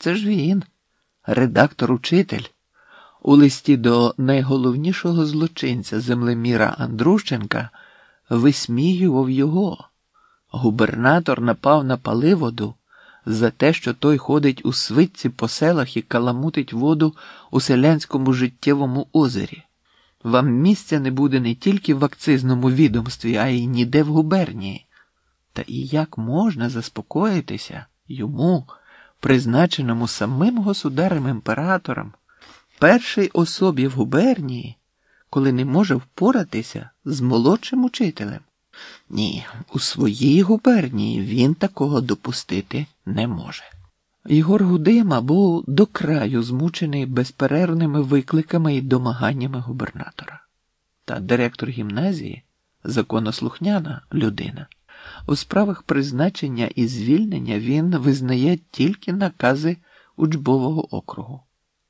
Це ж він, редактор-учитель. У листі до найголовнішого злочинця землеміра Андрущенка висміював його. Губернатор напав на паливоду за те, що той ходить у свитці по селах і каламутить воду у селянському життєвому озері. Вам місця не буде не тільки в акцизному відомстві, а й ніде в губернії. Та і як можна заспокоїтися йому, призначеному самим государем імператором, першій особі в губернії, коли не може впоратися з молодшим учителем? Ні, у своїй губернії він такого допустити не може. Єгор Гудима був до краю змучений безперервними викликами і домаганнями губернатора. Та директор гімназії законослухняна людина. У справах призначення і звільнення він визнає тільки накази учбового округу,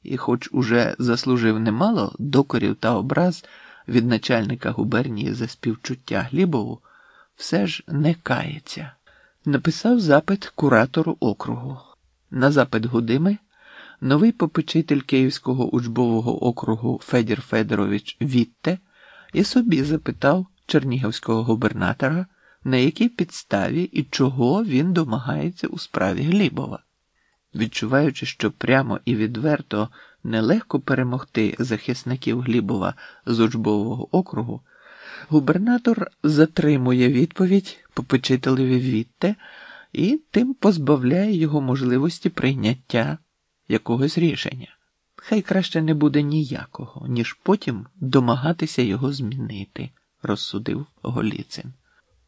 і, хоч уже заслужив немало докорів та образ від начальника губернії за співчуття Глібову, все ж не кається. Написав запит куратору округу. На запит Гудими новий попечитель Київського учбового округу Федір Федорович Вітте і собі запитав чернігівського губернатора, на якій підставі і чого він домагається у справі Глібова. Відчуваючи, що прямо і відверто нелегко перемогти захисників Глібова з учбового округу, губернатор затримує відповідь попечителеві Вітте і тим позбавляє його можливості прийняття якогось рішення. Хай краще не буде ніякого, ніж потім домагатися його змінити, розсудив Голіцин.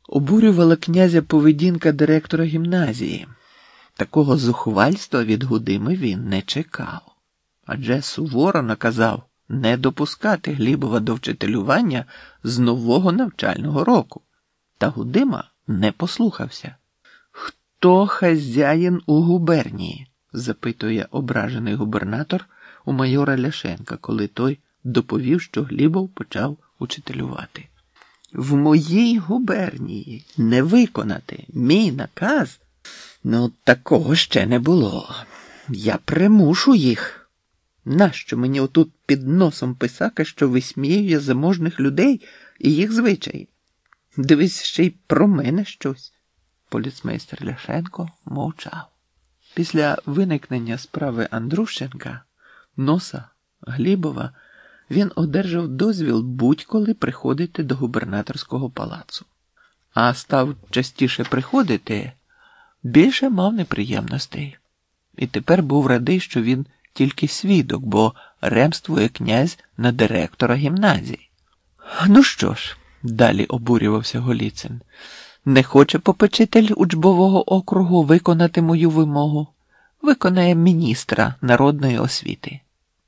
Обурювала князя поведінка директора гімназії. Такого зухвальства від Гудими він не чекав, адже суворо наказав не допускати Глібова до вчителювання з нового навчального року. Та Гудима не послухався. Хто хазяїн у губернії? запитує ображений губернатор у майора Ляшенка, коли той доповів, що Глібов почав учителювати. В моїй губернії не виконати мій наказ. Ну, такого ще не було. Я примушу їх. Нащо мені отут під носом писака, що висміює заможних людей і їх звичаї? Дивись ще й про мене щось. Поліцмейстер Ляшенко мовчав. Після виникнення справи Андрущенка, носа, Глібова, він одержав дозвіл будь-коли приходити до губернаторського палацу, а став частіше приходити, більше мав неприємностей. І тепер був радий, що він тільки свідок, бо ремствує князь на директора гімназії. Ну що ж, далі обурювався Голіцин. Не хоче попечитель учбового округу виконати мою вимогу, виконає міністра народної освіти.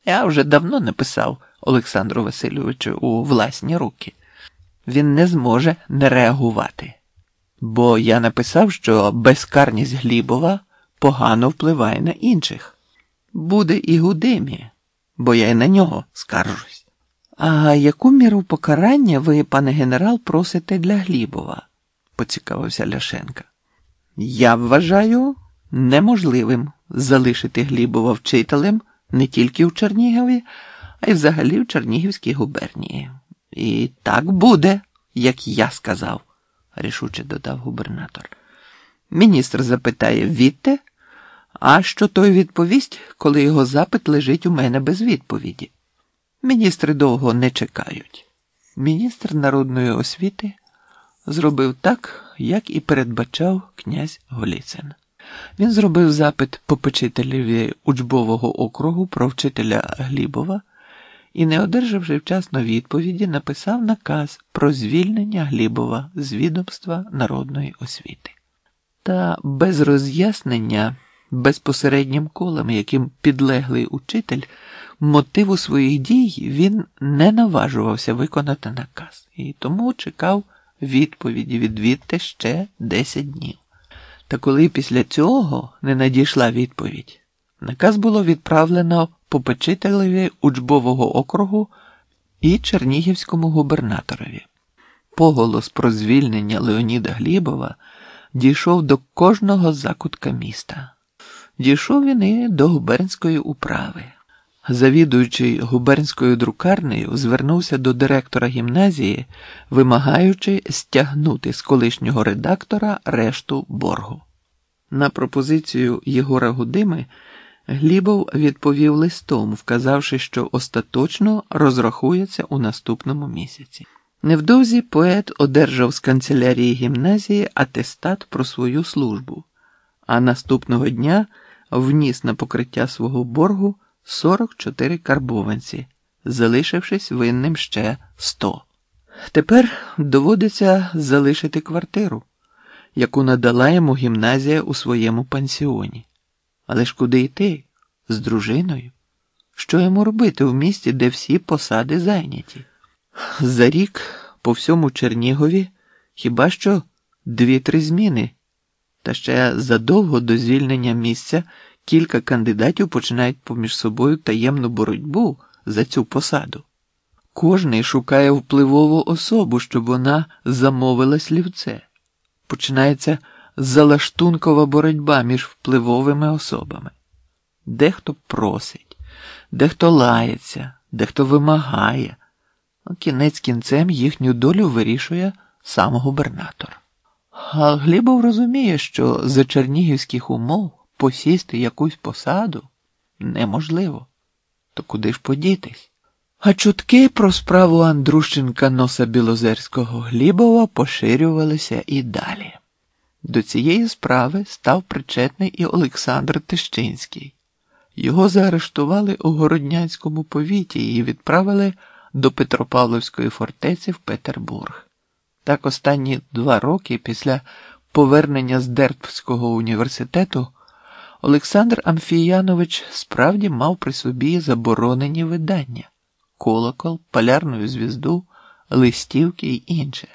Я вже давно написав Олександру Васильовичу у власні руки. Він не зможе не реагувати. Бо я написав, що безкарність Глібова погано впливає на інших. Буде і Гудимі, бо я й на нього скаржусь. А яку міру покарання ви, пане генерал, просите для Глібова? поцікавився Ляшенка. Я вважаю неможливим залишити Глібова вчителем не тільки в Чернігові, а й взагалі в Чернігівській губернії. І так буде, як я сказав, рішуче додав губернатор. Міністр запитає Вітте, а що той відповість, коли його запит лежить у мене без відповіді? Міністри довго не чекають. Міністр народної освіти зробив так, як і передбачав князь Голіцин. Він зробив запит попечителеві учбового округу про вчителя Глібова і, не одержавши вчасно відповіді, написав наказ про звільнення Глібова з відомства народної освіти. Та без роз'яснення безпосереднім колом, яким підлеглий учитель, мотиву своїх дій він не наважувався виконати наказ і тому чекав відповіді від Вітте ще 10 днів. Та коли після цього не надійшла відповідь, наказ було відправлено попечителеві учбового округу і чернігівському губернаторові. Поголос про звільнення Леоніда Глібова дійшов до кожного закутка міста. дійшов він і до губернської управи. Завідуючий губернською друкарнею звернувся до директора гімназії, вимагаючи стягнути з колишнього редактора решту боргу. На пропозицію Єгора Гудими Глібов відповів листом, вказавши, що остаточно розрахується у наступному місяці. Невдовзі поет одержав з канцелярії гімназії атестат про свою службу, а наступного дня вніс на покриття свого боргу 44 карбованці, залишившись винним ще 100. Тепер доводиться залишити квартиру, яку надала йому гімназія у своєму пансіоні. Але ж куди йти? З дружиною? Що йому робити в місті, де всі посади зайняті? За рік по всьому Чернігові хіба що дві-три зміни, та ще задовго до звільнення місця кілька кандидатів починають поміж собою таємну боротьбу за цю посаду. Кожний шукає впливову особу, щоб вона замовила слівце. Починається залаштункова боротьба між впливовими особами. Дехто просить, дехто лається, дехто вимагає. Кінець кінцем їхню долю вирішує сам губернатор. А Глібов розуміє, що за чернігівських умов посісти якусь посаду неможливо. То куди ж подітись? А чутки про справу Андрущенка носа Білозерського Глібова поширювалися і далі. До цієї справи став причетний і Олександр Тищинський. Його заарештували у Городнянському повіті і відправили до Петропавловської фортеці в Петербург. Так останні два роки після повернення з Дербського університету Олександр Амфіянович справді мав при собі заборонені видання колокол, полярну звізду, листівки й інше.